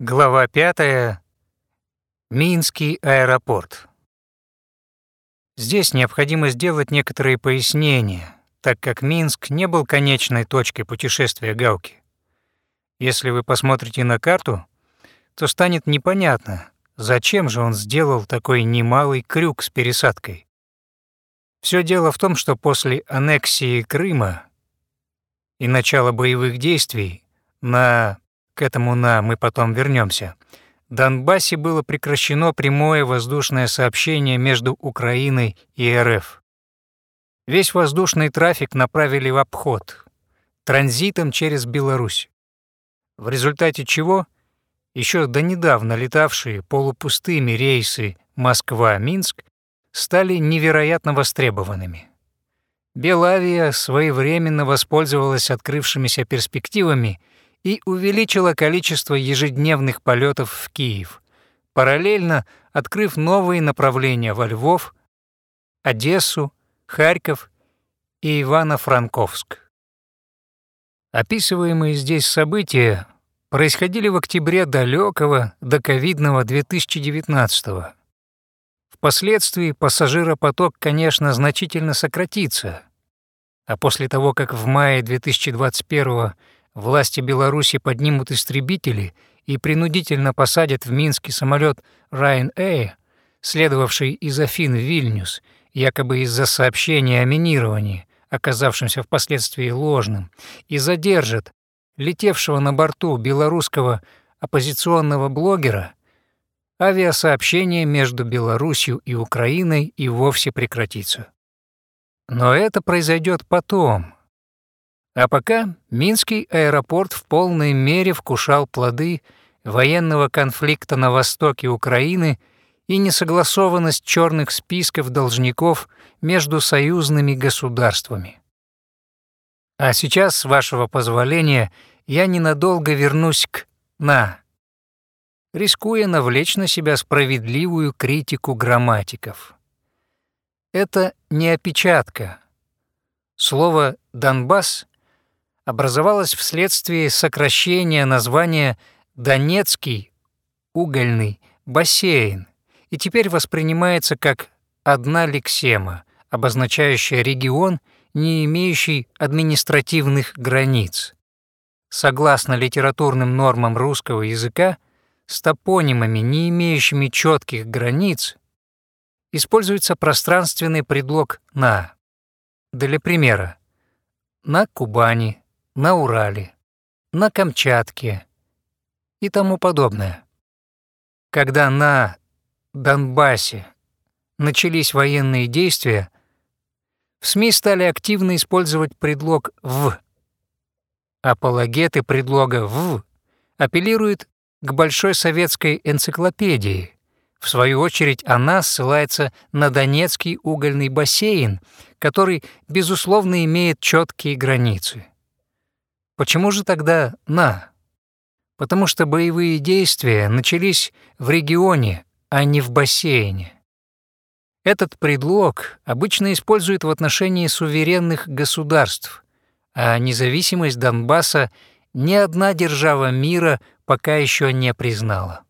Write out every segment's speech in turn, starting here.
Глава 5. Минский аэропорт. Здесь необходимо сделать некоторые пояснения, так как Минск не был конечной точкой путешествия Гауки. Если вы посмотрите на карту, то станет непонятно, зачем же он сделал такой немалый крюк с пересадкой. Все дело в том, что после аннексии Крыма и начала боевых действий на к этому «на» мы потом вернемся. Донбассе было прекращено прямое воздушное сообщение между Украиной и РФ. Весь воздушный трафик направили в обход, транзитом через Беларусь. В результате чего еще до недавно летавшие полупустыми рейсы Москва-Минск стали невероятно востребованными. Белавия своевременно воспользовалась открывшимися перспективами – и увеличила количество ежедневных полетов в Киев, параллельно открыв новые направления во Львов, Одессу, Харьков и Ивано-Франковск. Описываемые здесь события происходили в октябре далекого до ковидного 2019 -го. Впоследствии пассажиропоток, конечно, значительно сократится, а после того, как в мае 2021 власти Беларуси поднимут истребители и принудительно посадят в Минский самолет Ryanair, следовавший из Афин в Вильнюс, якобы из-за сообщения о минировании, оказавшемся впоследствии ложным, и задержат летевшего на борту белорусского оппозиционного блогера, авиасообщение между Беларусью и Украиной и вовсе прекратится. Но это произойдет потом, а пока Минский аэропорт в полной мере вкушал плоды военного конфликта на востоке Украины и несогласованность черных списков должников между союзными государствами. А сейчас, с вашего позволения, я ненадолго вернусь к «на», рискуя навлечь на себя справедливую критику грамматиков. Это не опечатка. Слово «Донбасс» образовалась вследствие сокращения названия «Донецкий угольный бассейн» и теперь воспринимается как одна лексема, обозначающая регион, не имеющий административных границ. Согласно литературным нормам русского языка, с топонимами, не имеющими четких границ, используется пространственный предлог «на». Для примера, на Кубани, на Урале, на Камчатке и тому подобное. Когда на Донбассе начались военные действия, в СМИ стали активно использовать предлог «в». Апологеты предлога «в» апеллируют к Большой советской энциклопедии. В свою очередь она ссылается на Донецкий угольный бассейн, который, безусловно, имеет четкие границы. Почему же тогда «на»? Потому что боевые действия начались в регионе, а не в бассейне. Этот предлог обычно используют в отношении суверенных государств, а независимость Донбасса ни одна держава мира пока еще не признала.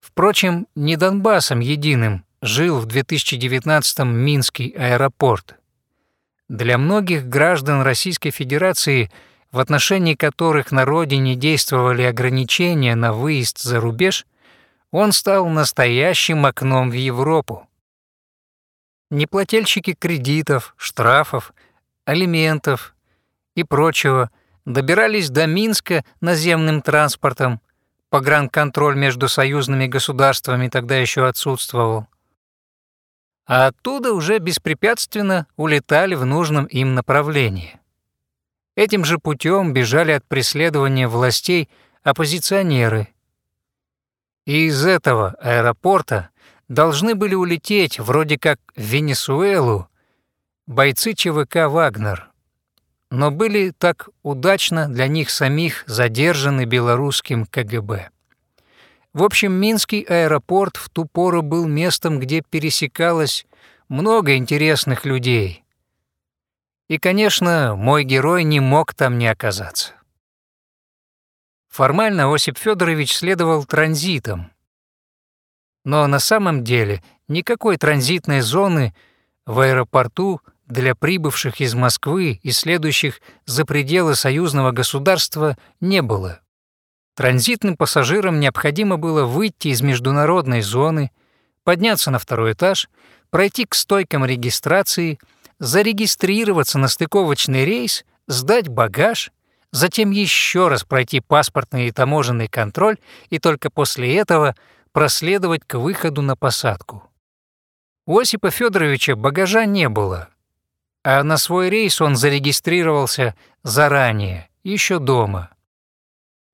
Впрочем, не Донбассом единым жил в 2019-м Минский аэропорт. Для многих граждан Российской Федерации – в отношении которых на родине действовали ограничения на выезд за рубеж, он стал настоящим окном в Европу. Неплательщики кредитов, штрафов, алиментов и прочего добирались до Минска наземным транспортом, погранконтроль между союзными государствами тогда еще отсутствовал. А оттуда уже беспрепятственно улетали в нужном им направлении. Этим же путем бежали от преследования властей оппозиционеры. И из этого аэропорта должны были улететь вроде как в Венесуэлу бойцы ЧВК «Вагнер», но были так удачно для них самих задержаны белорусским КГБ. В общем, Минский аэропорт в ту пору был местом, где пересекалось много интересных людей – и, конечно, мой герой не мог там не оказаться. Формально Осип Федорович следовал транзитом. Но на самом деле никакой транзитной зоны в аэропорту для прибывших из Москвы и следующих за пределы союзного государства не было. Транзитным пассажирам необходимо было выйти из международной зоны, подняться на второй этаж, пройти к стойкам регистрации, зарегистрироваться на стыковочный рейс, сдать багаж, затем еще раз пройти паспортный и таможенный контроль и только после этого проследовать к выходу на посадку. У Осипа Федоровича багажа не было, а на свой рейс он зарегистрировался заранее, еще дома.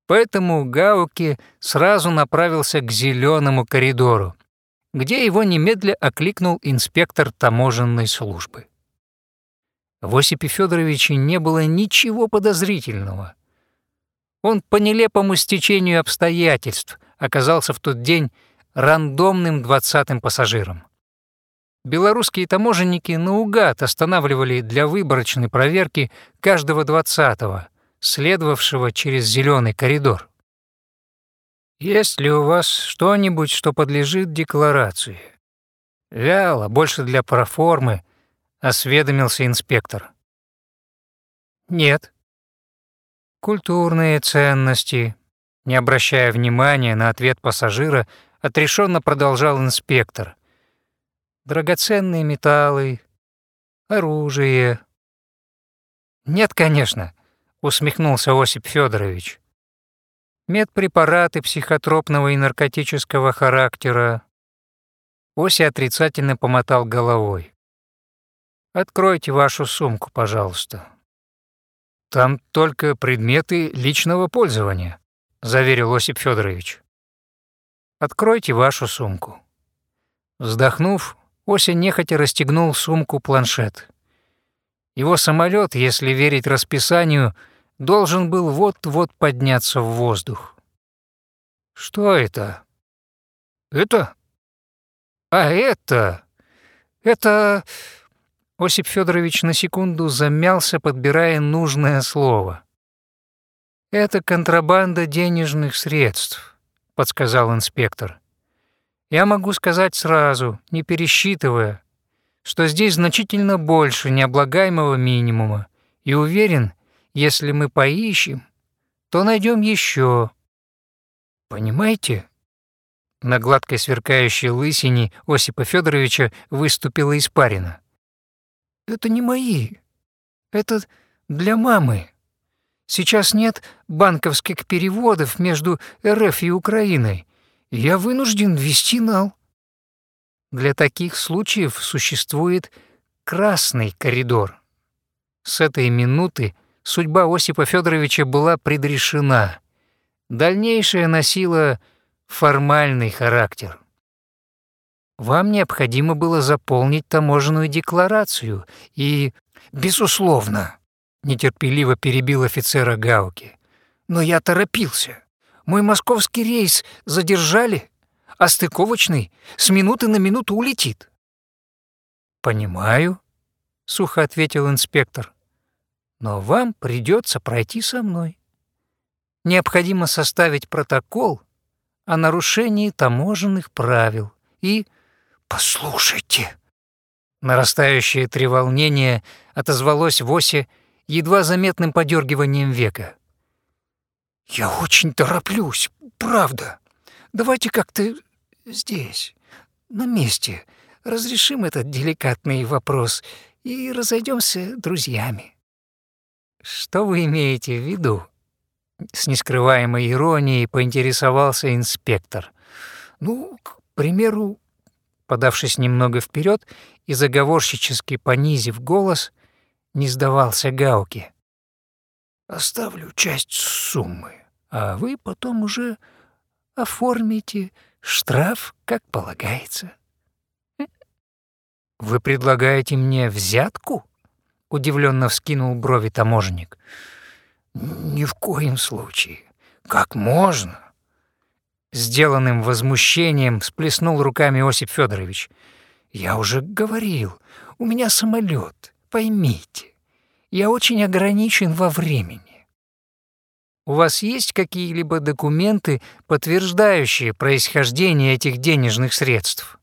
Поэтому Гауки сразу направился к зеленому коридору, где его немедля окликнул инспектор таможенной службы. В Осипе Федоровиче не было ничего подозрительного. Он по нелепому стечению обстоятельств оказался в тот день рандомным двадцатым пассажиром. Белорусские таможенники наугад останавливали для выборочной проверки каждого двадцатого, следовавшего через зеленый коридор. «Есть ли у вас что-нибудь, что подлежит декларации?» «Вяло, больше для проформы», — осведомился инспектор. «Нет». «Культурные ценности», — не обращая внимания на ответ пассажира, отрешенно продолжал инспектор. «Драгоценные металлы, оружие». «Нет, конечно», — усмехнулся Осип Федорович. «Медпрепараты психотропного и наркотического характера». Оси отрицательно помотал головой. «Откройте вашу сумку, пожалуйста». «Там только предметы личного пользования», — заверил Осип Федорович. «Откройте вашу сумку». Вздохнув, Ося нехотя расстегнул сумку-планшет. Его самолет, если верить расписанию, должен был вот-вот подняться в воздух. Что это? Это? А это? Это... Осип Федорович на секунду замялся, подбирая нужное слово. «Это контрабанда денежных средств», — подсказал инспектор. «Я могу сказать сразу, не пересчитывая, что здесь значительно больше необлагаемого минимума, и уверен, если мы поищем, то найдем еще. Понимаете? На гладкой сверкающей лысине Осипа Федоровича выступила испарина. Это не мои. Это для мамы. Сейчас нет банковских переводов между РФ и Украиной. Я вынужден ввести нал. Для таких случаев существует красный коридор. С этой минуты судьба Осипа Федоровича была предрешена. Дальнейшее носило формальный характер. Вам необходимо было заполнить таможенную декларацию и... Безусловно, нетерпеливо перебил офицера Гауки. Но я торопился. Мой московский рейс задержали а стыковочный с минуты на минуту улетит». «Понимаю», — сухо ответил инспектор. «Но вам придется пройти со мной. Необходимо составить протокол о нарушении таможенных правил и...» «Послушайте!» Нарастающее треволнение отозвалось в осе едва заметным подергиванием века. «Я очень тороплюсь, правда. Давайте как-то здесь, на месте, разрешим этот деликатный вопрос и разойдемся друзьями». «Что вы имеете в виду?» С нескрываемой иронией поинтересовался инспектор. «Ну, к примеру, подавшись немного вперед и заговорщически понизив голос, не сдавался Гауки. «Оставлю часть суммы, а вы потом уже оформите Штраф, как полагается. Вы предлагаете мне взятку? Удивленно вскинул брови таможенник. Ни в коем случае. Как можно? Сделанным возмущением всплеснул руками Осип Федорович. Я уже говорил, у меня самолет, поймите. Я очень ограничен во времени. у вас есть какие-либо документы, подтверждающие происхождение этих денежных средств?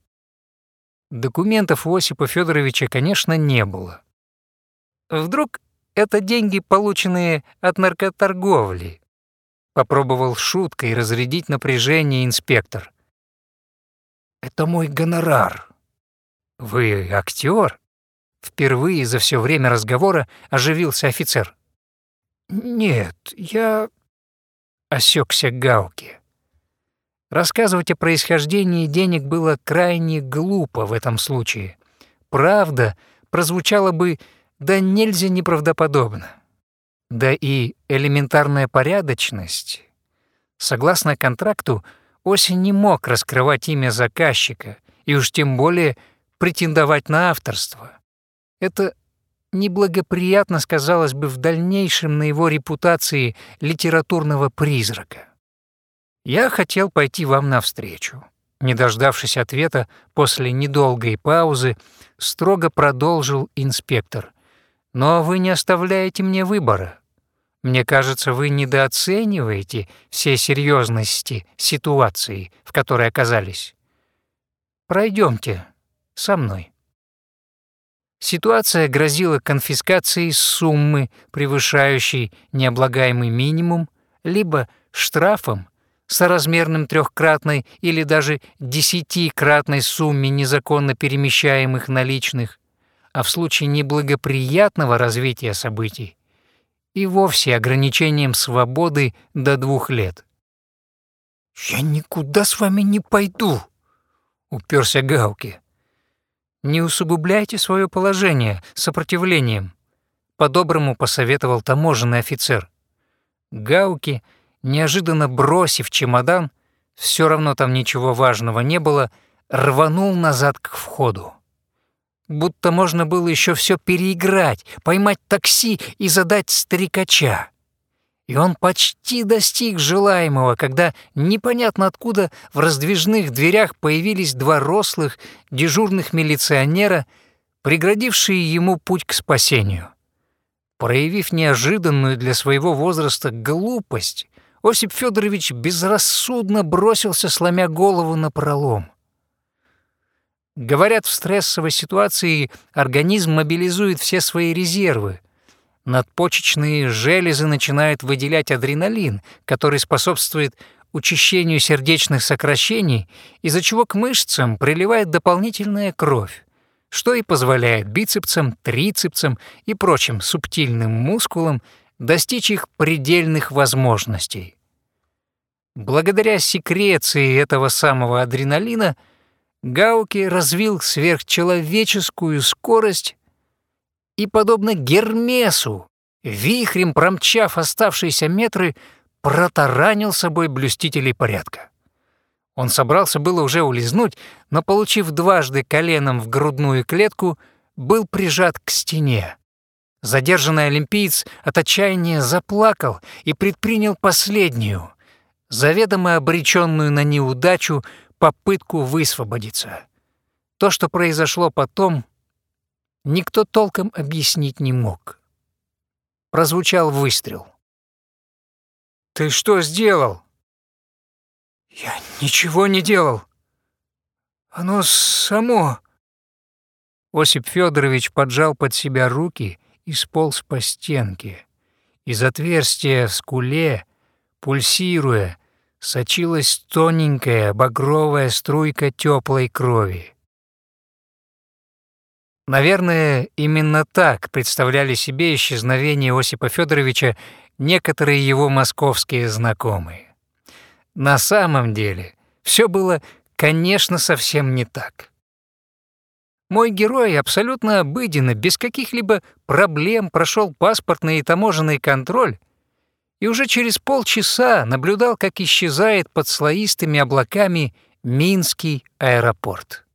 Документов у Осипа Федоровича, конечно, не было. Вдруг это деньги, полученные от наркоторговли? Попробовал шуткой разрядить напряжение инспектор. Это мой гонорар. Вы актер? Впервые за все время разговора оживился офицер. «Нет, я...» — осекся Гауки. Рассказывать о происхождении денег было крайне глупо в этом случае. Правда прозвучала бы да нельзя неправдоподобно. Да и элементарная порядочность. Согласно контракту, Осень не мог раскрывать имя заказчика и уж тем более претендовать на авторство. Это неблагоприятно сказалось бы в дальнейшем на его репутации литературного призрака. Я хотел пойти вам навстречу. Не дождавшись ответа, после недолгой паузы строго продолжил инспектор. «Но вы не оставляете мне выбора. Мне кажется, вы недооцениваете все серьезности ситуации, в которой оказались. Пройдемте со мной». Ситуация грозила конфискацией суммы, превышающей необлагаемый минимум, либо штрафом, соразмерным трехкратной или даже десятикратной сумме незаконно перемещаемых наличных, а в случае неблагоприятного развития событий и вовсе ограничением свободы до двух лет. «Я никуда с вами не пойду», — уперся Гауки. Не усугубляйте свое положение сопротивлением, по-доброму посоветовал таможенный офицер. Гауки, неожиданно бросив чемодан, все равно там ничего важного не было, рванул назад к входу. Будто можно было еще все переиграть, поймать такси и задать старикача. И он почти достиг желаемого, когда непонятно откуда в раздвижных дверях появились два рослых дежурных милиционера, преградившие ему путь к спасению. Проявив неожиданную для своего возраста глупость, Осип Федорович безрассудно бросился, сломя голову на пролом. Говорят, в стрессовой ситуации организм мобилизует все свои резервы, надпочечные железы начинают выделять адреналин, который способствует учащению сердечных сокращений, из-за чего к мышцам приливает дополнительная кровь, что и позволяет бицепсам, трицепсам и прочим субтильным мускулам достичь их предельных возможностей. Благодаря секреции этого самого адреналина Гауки развил сверхчеловеческую скорость и, подобно Гермесу, вихрем промчав оставшиеся метры, протаранил собой блюстителей порядка. Он собрался было уже улизнуть, но, получив дважды коленом в грудную клетку, был прижат к стене. Задержанный олимпиец от отчаяния заплакал и предпринял последнюю, заведомо обреченную на неудачу, попытку высвободиться. То, что произошло потом, никто толком объяснить не мог. Прозвучал выстрел. «Ты что сделал?» «Я ничего не делал. Оно само...» Осип Федорович поджал под себя руки и сполз по стенке. Из отверстия в скуле, пульсируя, сочилась тоненькая багровая струйка теплой крови. Наверное, именно так представляли себе исчезновение Осипа Федоровича некоторые его московские знакомые. На самом деле все было, конечно, совсем не так. Мой герой абсолютно обыденно, без каких-либо проблем прошел паспортный и таможенный контроль и уже через полчаса наблюдал, как исчезает под слоистыми облаками Минский аэропорт.